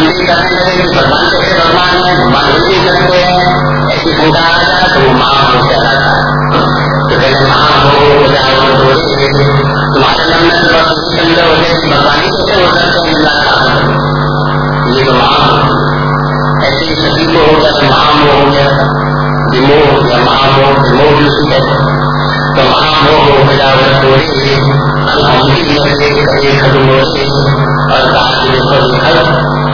हम नहीं करने लगे कि भगवान कैसे भगवान है भगवान हम करते हैं ऐसी शंका आ जाए तो वो महाभोग कहलाता है तो कहते महाभोग तुम्हारे मन में तो बस हो गए भगवान ही कैसे हो सकते हैं ये तो महाभोग ऐसे ही सभी को हो गया तो महामोह हो गया विमोह या महामोह विमोह भी उसी कहते तो महामोह हो गया और खत्म हो गई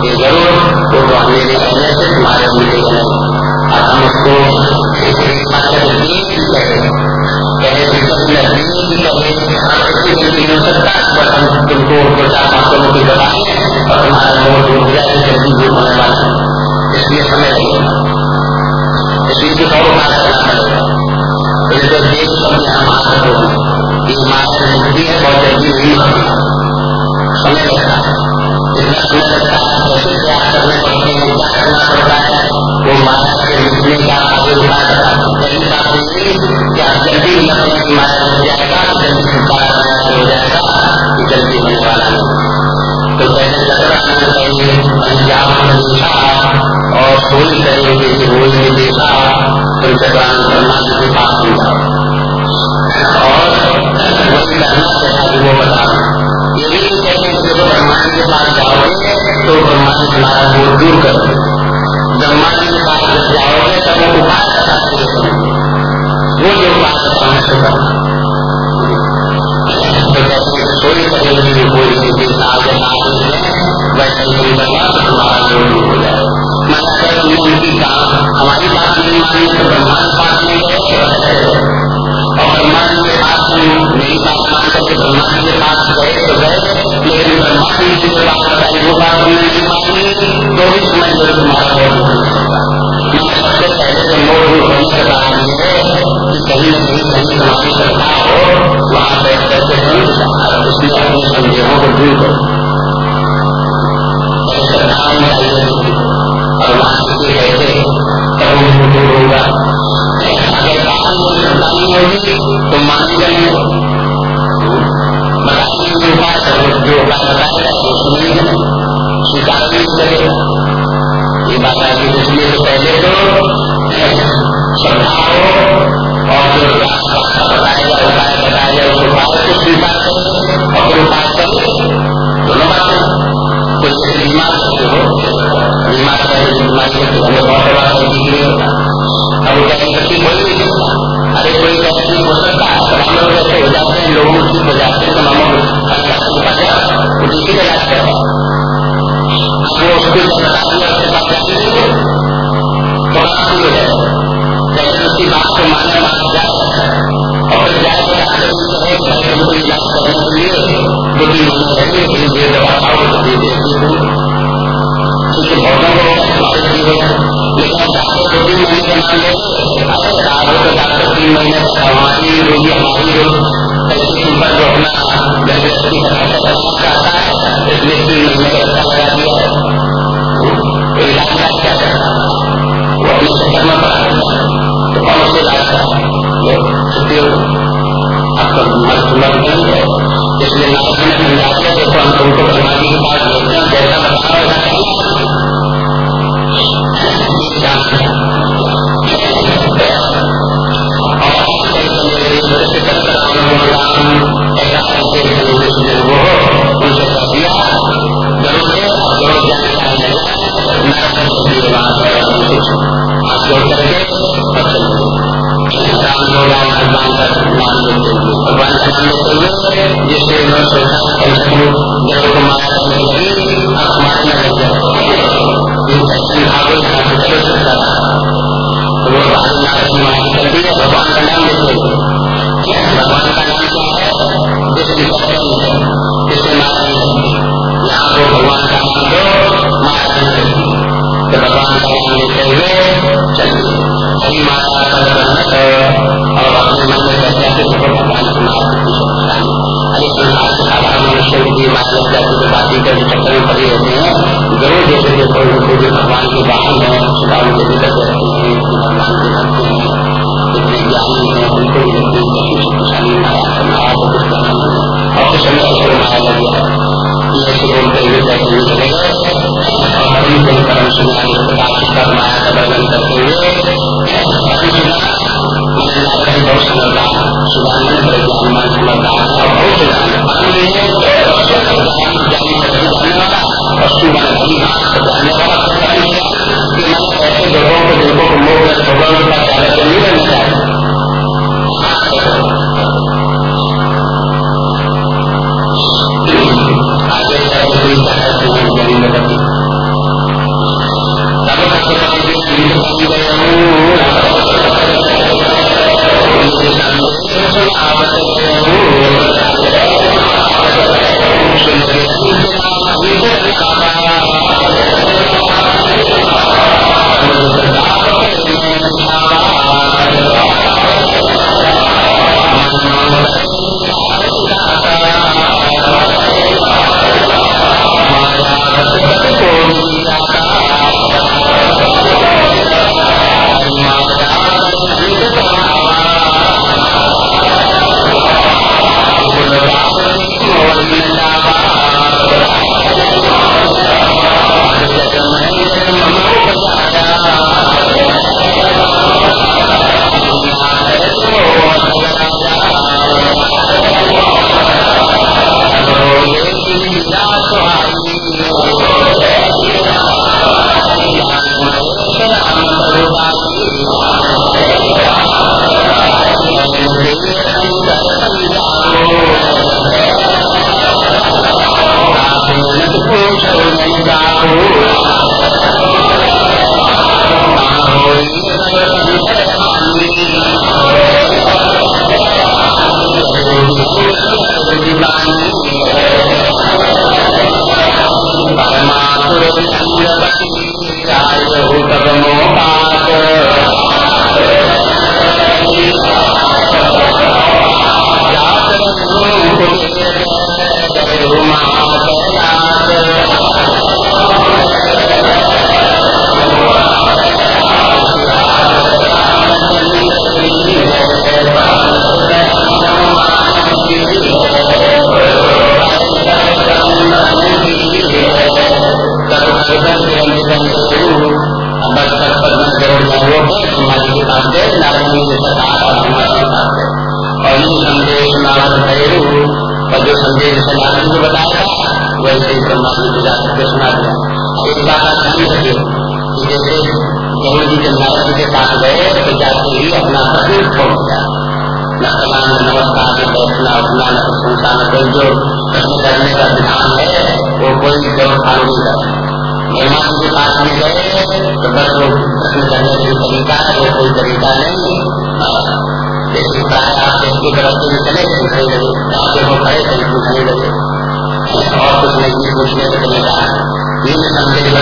ये ज़रूर तो हमने ने कहने से तुम्हारे मुझे और हम उसको कहे कहे तीनों तक हम तुमको दो चार पाँच सौ रुपये बताएँ और के पास जाओगे तो ब्रह्मा दूर दूर कर। मान लो अगर साधु के डॉक्टर तीन महीने हमारी रोगी हमारी रोग पर जो अपना गर्भवती का खर्चा करना चाहता है इसलिए तीन महीने का खर्चा लगा दिया तो इलाज का क्या करना वो अपने चक्कर में पड़ा तो कौन उसको इलाज करा आपका मत नहीं है इसलिए नाथ ने समझा दिया देखो हम तुमको भगवान जी के पास भेजते हैं जैसा बताओ ऐसा राम ऐसा करके सोचा ज़रूर माया करने लगी भगवान के बाहर है भगवान के भीतर रहते हैं भगवान के भक्ति हैं इतने ज्ञानी है उनको व्यक्ति शक्तिशाली माया माया को कुछ करना और कुछ समय ऐसे माया लग गया ये से बोलते हुए कैसे भी चले गए और उनको परम सुनाई प्रकाशित कर माया का वर्णन करते हुए बहुत समझदार सुधार में बड़े ज्ञान मान समझदार और बहुत ज्ञान और सुबह मोक्ष भगवान का चालक नहीं बनता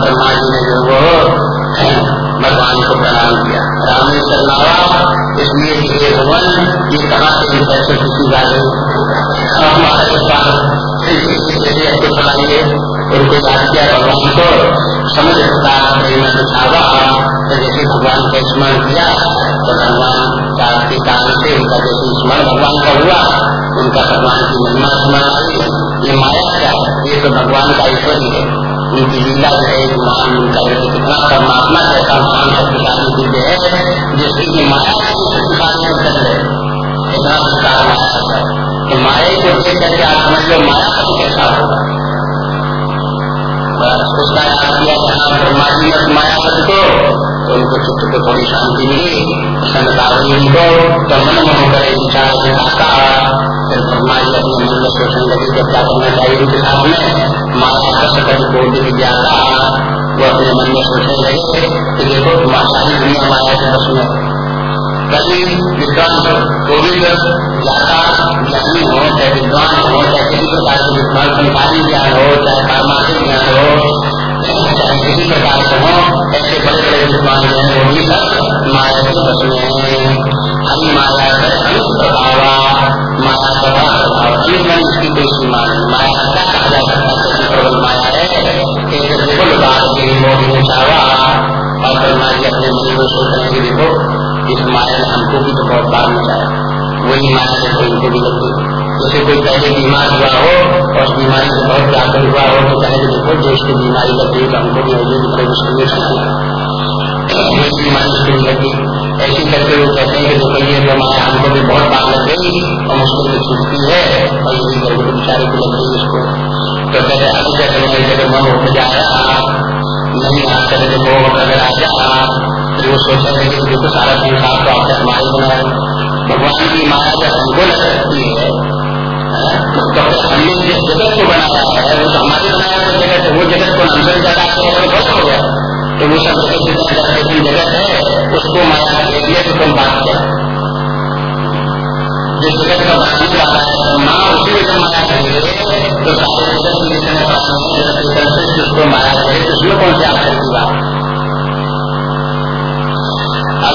ब्रह्मा जी ने जो वो भगवान को प्रणाम किया रामेश्वर नावा इसलिए कि ये कहाँ से कैसे किसी जाए हमारे पास बनाइए उनको याद किया भगवान को समझ छावा तो जैसे भगवान का स्मरण किया तो भगवान के कारण से उनका जैसे स्मरण भगवान का हुआ, उनका भगवान की महिमा स्मरण ये माया क्या ये तो भगवान का ऐश्वर्य है। उनकी लीला जो है महान उनका जो कितना परमात्मा कैसा महान शक्तिशाली दिव्य है। जिसकी की माया को शक्तिशाली कर है। तो माया को देख करके आप समझ लो, माया का कैसा होगा। उसका याद किया जहाँ ब्रह्मा जी ने माया पद को तो उनको चित्त को थोड़ी शांति मिली संतावली उनको तो मन मोह करे विचार से आता फिर ब्रह्मा जी अपने मन में सोचने लगे कि क्या करना चाहिए उनके साथ में माया रस कभी बोल दिख जाता वो अपने मन में सोचने लगे कि देखो सारी दुनिया माया के बस में कभी विद्वान कोविद ज़्यादा ज्ञानी हो, चाहे विद्वान हो, चाहे किसी प्रकार के विद्वान संसारी ज्ञान हो, चाहे पारमार्थिक ज्ञान हो चाहे किसी प्रकार से हो ऐसे बड़े बड़े विद्वान जो है वो भी सब माया के बस में है हम माया है अनुप्रभावा माया प्रभाव प्रभाव अनुमान इसकी कोई सीमा नहीं माया क्या कहा जा सकता है प्रबल माया है एक विपुल बात के मोह चावा और ब्रह्मा जी अपने मन को सोच रहे हैं देखो इस माया ने हमको भी तो बहुत बार मचाया वही माया देखो इनको भी लगती जैसे कोई पहले बीमार हुआ हो और उस बीमारी से बहुत व्यापक हुआ हो तो कहे देखो, जो उसकी बीमारी लग गई तो हमको भी होगी तो उसको भी वही बीमारी उसको भी लग ऐसी करके वो कहते हैं कि देखो, ये जो माया हमको भी बहुत बार लग गई और मुश्किल से छूटती है और ये भी गर्भ बेचारे को लग गई उसको। तो कहते अब जैसे मेरी जगह मन उठ जाएगा नहीं आकर जब वो अगर आ जा फिर वो सोचा कि देखो, सारा संसार तो आपने हमारे बनाया। भगवान की माया जब हमको लग सकती है तो हमने जिस जगत को बनाया है, वो तो हमारे बनाया हुआ जगत है वो जगत को हमसे ज़्यादा आपको हो गया। तो वो सब जितनी जगत है उसको माया दे दिया तो तुम बात क्या जिस जगत का बनाने वाला है, माँ उसी में माया करेंगे तो सारे जगत उसको माया करे तो उसमें कौन सी आप की बात अब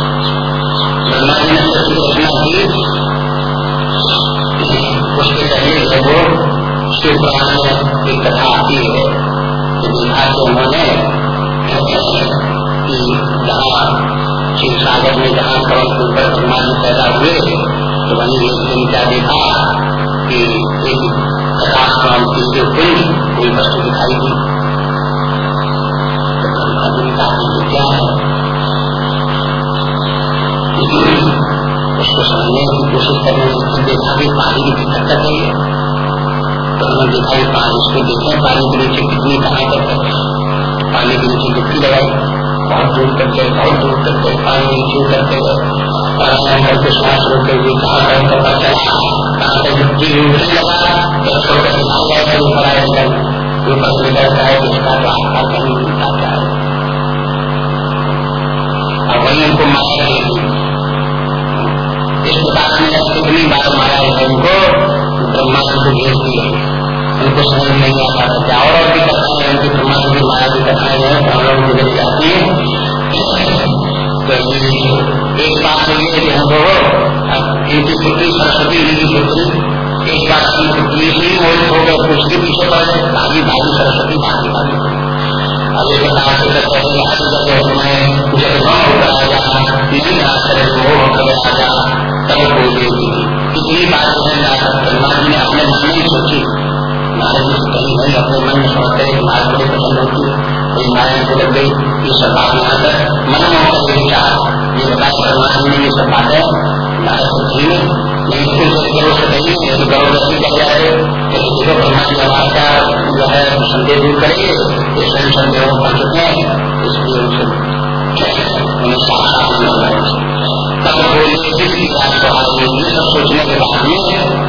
ब्रह्मा जी ने सृष्टि उसके पहले जब वो शिव पुराण में कथा आती है कि देखा कि उन्होंने कि शिव सागर में जहाँ कवल के ऊपर ब्रह्मा पैदा हुए तो वही एक दिन क्या देखा कि एक प्रकाश नाम की जो कुंज कोई वस्तु दिखाई दी तो क्या है उसको समझने की कोशिश करने देखा कि पानी की दिक्कत कर रही है। तो हमने देखा कि पानी उसको देखे पानी के नीचे कितनी कहा करते पानी के नीचे डुबकी लगाई बहुत दूर करते बहुत दूर करते पानी नीचे करते प्राणायाम करके श्वास रोकते हुए कहा कहीं पता चला कहाँ से डुबकी उड़ने लगा? छोड़कर निकाल जाए तो ऊपर आए निकल ऊपर से निकलता है तो आत्मा कहीं मिलता है? और वही उनको प्रकार में कितनी बार माया है, उनको ब्रह्मा जी को भेज दिए उनको समझ नहीं आता था क्या और भी कथाएँ हैं, उनकी ब्रह्मा जी की माया की कथाएँ हैं तो हम लोग गुजर जाती है। एक बात तो ये कि हम इनकी पुत्री सरस्वती जी की पुत्री, एक बात की पुत्री ही मोहित हो गए उसके पीछे पड़ गए भागी भागी सरस्वती, भागी भागी। अब एक से कहते हैं में नारद जी से कहीं नहीं अपने मन में सोचते हैं कि बड़ी होती है नारायण को लग गई ये सब बात मन में विचार ये परमात्मा ने ये सब बातें को है तो कर तो ब्रह्मा जी का जो है संदेह दूर करेंगे हैं इसलिए को सब सोचने के बाद में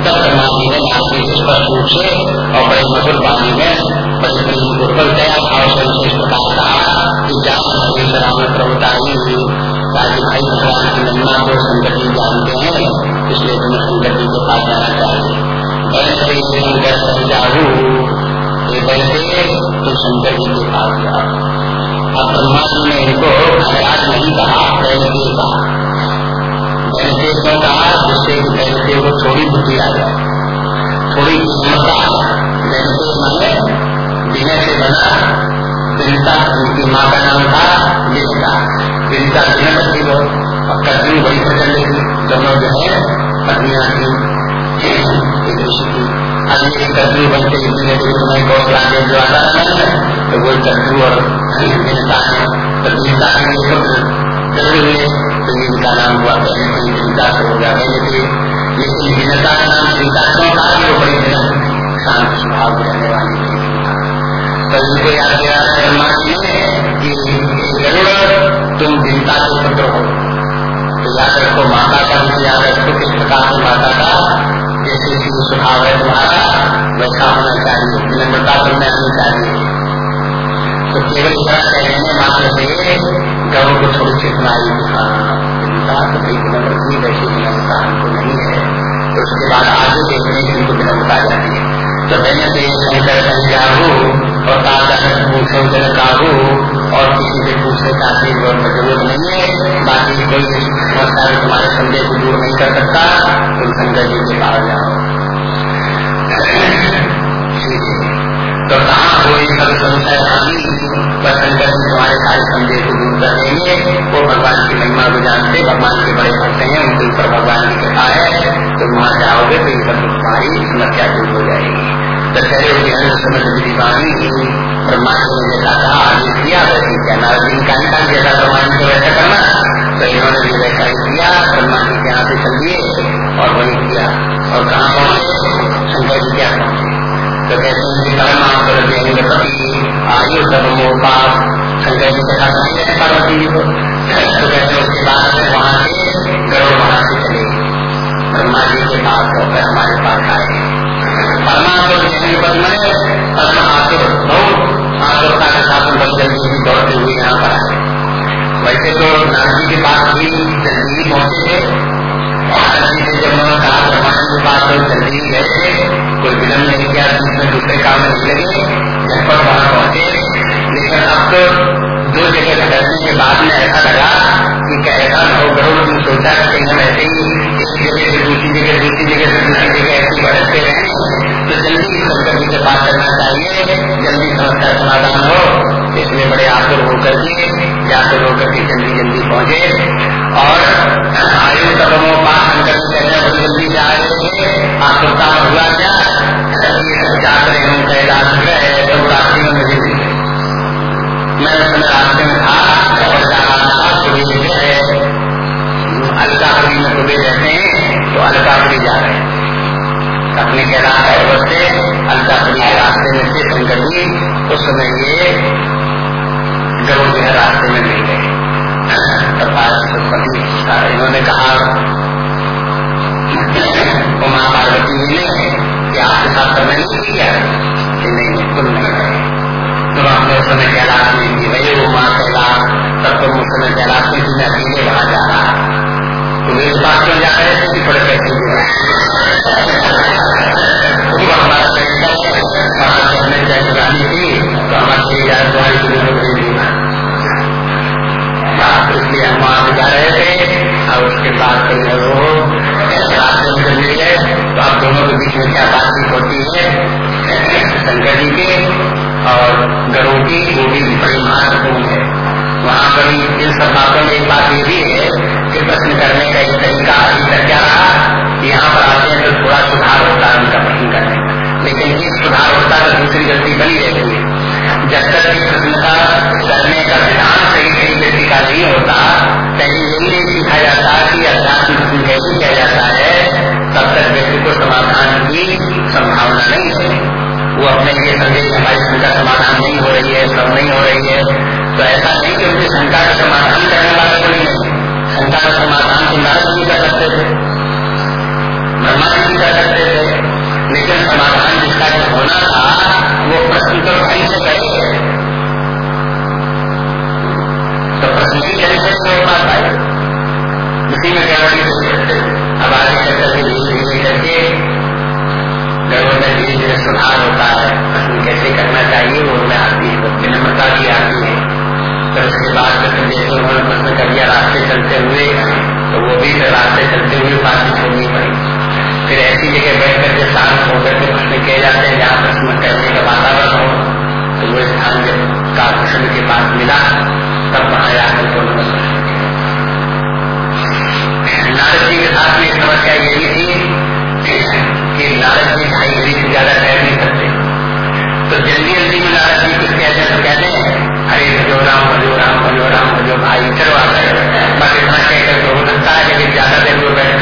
तब जी ने नारद स्पष्ट रूप से और बड़े मधुर वाणी में बड़े प्रेम को भाव से इस जी इसलिए तुम्हें शंकर जी के पास जाना चाहिए तो जी जी ने इनको नहीं कहा बैठे कहा। क्यों कहा जिससे बैठे को थोड़ी बुद्धि आ जाए थोड़ी बिना से बना चिंता उनकी माँ का नाम था विद्या विद्या दिन पत्नी को और कटनी बड़ी प्रचंड थी दोनों जो है पत्नियाँ थी एक ऋषि की अब ये कद्रू बनते गौसला के जो आता है तो वो कद्रू और विनता है तो विनता के लिए तो इनका नाम हुआ पहले से हो गया पहले थे का नाम विनता क्यों कहा वो बड़ी शांत स्वभाव रहने वाली थी तो इनको याद किया ब्रह्मा जी ने कि तुम चिंता के पुत्र हो तो याद रखो माता का भी याद रखो किस प्रकार से माता का जैसे स्वभाव है तुम्हारा वैसा होना चाहिए विनम्रता तुमने आनी चाहिए तो केवल मात्र से गौ को थोड़ी चिकनाई दिखा चिंता तो भाई विनम्र की वैसी विनम्रता हमको नहीं है तो उसके बाद आगे देखने की उनको विनम्रता जाती है तो मैंने शंकर संजाहू और पूछो जन काहू और किसी से पूछने का की ज़रूरत नहीं है बाकी कोई है तुम्हारे संदेह को दूर नहीं कर सकता तुम संजय जी के पास जाओ तो कहा कोई सब संशय हानि बस शंकर जी तुम्हारे सारे संदेह को देंगे वो भगवान की महिमा को जानते, भगवान के बड़े भक्त हैं, उनके ऊपर भगवान की कृपा है तुम वहाँ जाओगे तो इन सब तुम्हारी समस्या दूर हो जाएगी। दशहरे ज्ञान समझ दीवानी ब्रह्मा ने कहा आगे किया वैसे क्या नारद का निकाल जैसा जी को वैसा करना। तो इन्होंने भी वैसा ही किया ब्रह्मा जी के यहाँ से चल और वही किया। और कहाँ पहुँचे शंकर जी क्या पहुँचे तो कहते हैं परमात्म देंगे पति आयु सब मोपास शंकर जी के साथ नहीं पार्वती जी को तो कहते हैं उसके बाद वहाँ से गरुड़ वहाँ से चले ब्रह्मा जी के पास होकर हमारे पास आए परमात्मा आतुरता के साथ जल्दी भी दौड़ते हुए यहाँ पर आए वैसे तो नारद जी के पास भी जल्दी पहुँचे समाधान हो इसलिए बड़े आतुर होकर के व्याकुल होकर के जल्दी जल्दी पहुँचे। और आयु कदमों जल्दी जा आतुरता हुआ क्या? गए तो अलकापुरी में सुबह रहते हैं तो अलकापुरी जा रहे हैं। अपने कैलाश पर्वत से अलकापुरी के रास्ते में से शंकर जी उस समय ये गरुड़ जो है रास्ते में मिल गए। इन्होंने कहा उमा पार्वती जी ने कि आपके साथ समय नहीं किया, कि नहीं तुम नहीं गए तुम अपने उस समय कैलाश में थी वही वो माँ कैलाश, तब तुम उस समय कैलाश में थी अकेले वहाँ जा रहा तुम्हें मेरे बात क्यों जा रहे थे कि थोड़े पैसे इसलिए हम वहाँ जा रहे थे और उसके बाद फिर वो रास्ते में मिल गए तो आप दोनों के बीच में क्या बातचीत होती है शंकर जी के और गरुड़ की वो भी बड़ी महत्वपूर्ण है वहाँ पर इन सब बातों में एक बात ये भी है कि प्रश्न करने का एक तरीका तक क्या रहा यहाँ पर आते हैं तो थोड़ा सुधार होता है उनका प्रश्न करने का लेकिन एक सुधार होता है तो दूसरी गलती बनी रहती है जब तक नहीं सीखा जाता है कि अध्यात्म प्रश्न कैसे किया जाता है। तब तक व्यक्ति को समाधान की संभावना नहीं है। वो अपने लिए कि हमारी शंका समाधान नहीं हो रही है सब नहीं हो रही है। तो ऐसा नहीं कि उनकी शंका का समाधान करने वाला कोई नहीं। शंका का समाधान तो नारद जी कर सकते थे। ब्रह्मा जी कर सकते थे। लेकिन समाधान जिसका जो होना था, वो प्रश्न तो कहीं से करे तो प्रश्न की जैसे है उसी में क्या अब आगे चल करके धीरे धीरे करके जगहों में धीरे धीरे सुधार होता है। प्रश्न कैसे करना चाहिए, वो उनमें आती है। विनम्रता भी आती है। फिर उसके बाद फिर जैसे उन्होंने प्रश्न कर दिया, रास्ते चलते हुए तो वो भी फिर रास्ते चलते हुए बात छोड़नी पड़ी। फिर ऐसी जगह बैठ करके शांत होकर के प्रश्न किए जाते हैं, जहाँ प्रश्न करने का वातावरण हो तो वो स्थान जब कालभूषण के पास मिला, तब वहाँ जाकर के उन्होंने प्रश्न नारद जी के साथ में समस्या ये भी थी कि नारद जी भाई गरीब से ज़्यादा ठहर नहीं सकते। तो जल्दी जल्दी में नारद जी कुछ कहते तो कहते हैं, अरे भजो राम भजो राम भजो राम, भजो भाई, चलो आता है बस इतना कहकर तो हो सकता है लेकिन ज़्यादा देर में बैठ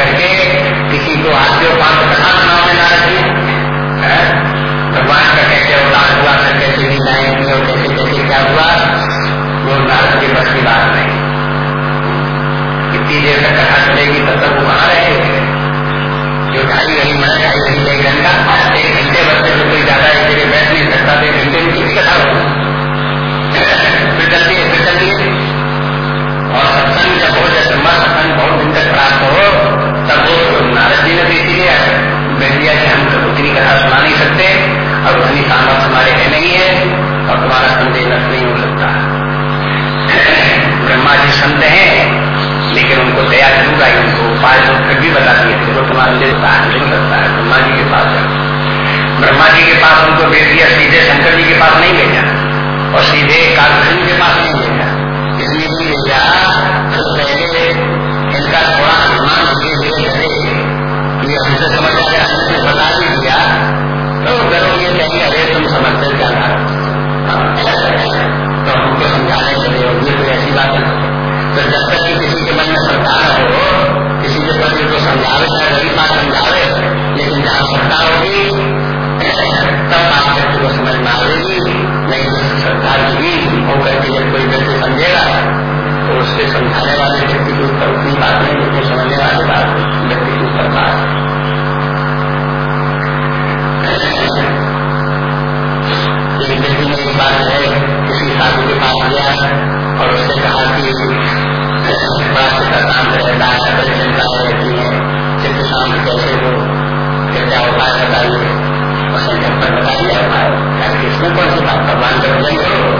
कौन सी बात भगवान का भजन करो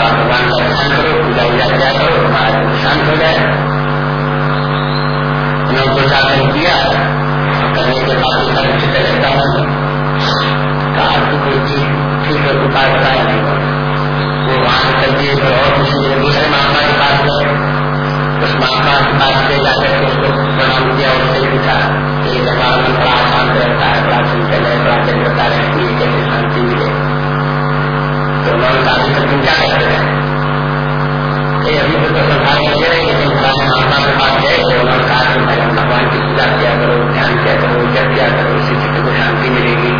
आप भगवान का ध्यान करो पूजा उजा किया करो तुम्हारा शांत हो जाए उन्होंने दो चार दिन किया करने के बाद उसका चित्त रहता है कहा आपको कोई चीज़ ठीक है उपाय बताया नहीं वो वहाँ से चल दिए फिर और किसी दूसरे महात्मा के पास गए उस महात्मा के पास ले जाकर के उसको प्रणाम किया और उससे पूछा कि दरबार में बड़ा शांत रहता है बड़ा चिंतन है बड़ा चंद्रता रहती है कैसे शांति मिले तो उन्होंने कहा कि तुम क्या रहे हैं? अभी तो संसार लगे रहे लेकिन पुराने माता के पास गए तो उन्होंने कहा कि भाई भगवान की पूजा किया करो ध्यान किया करो जब किया करो इससे चित्र को शांति मिलेगी